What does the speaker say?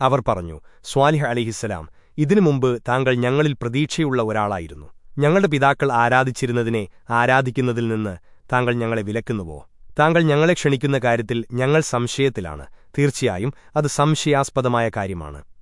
അവർ പറഞ്ഞു സ്വാലിഹ് അലിഹിസ്സലാം ഇതിനു മുമ്പ് താങ്കൾ ഞങ്ങളിൽ പ്രതീക്ഷയുള്ള ഒരാളായിരുന്നു. ഞങ്ങളുടെ പിതാക്കൾ ആരാധിച്ചിരുന്നതിനെ ആരാധിക്കുന്നതിൽ നിന്ന് താങ്കൾ ഞങ്ങളെ വിലക്കുന്നുവോ? താങ്കൾ ഞങ്ങളെ ക്ഷണിക്കുന്ന കാര്യത്തിൽ ഞങ്ങൾ സംശയത്തിലാണ്. തീർച്ചയായും അത് സംശയാസ്പദമായ കാര്യമാണ്.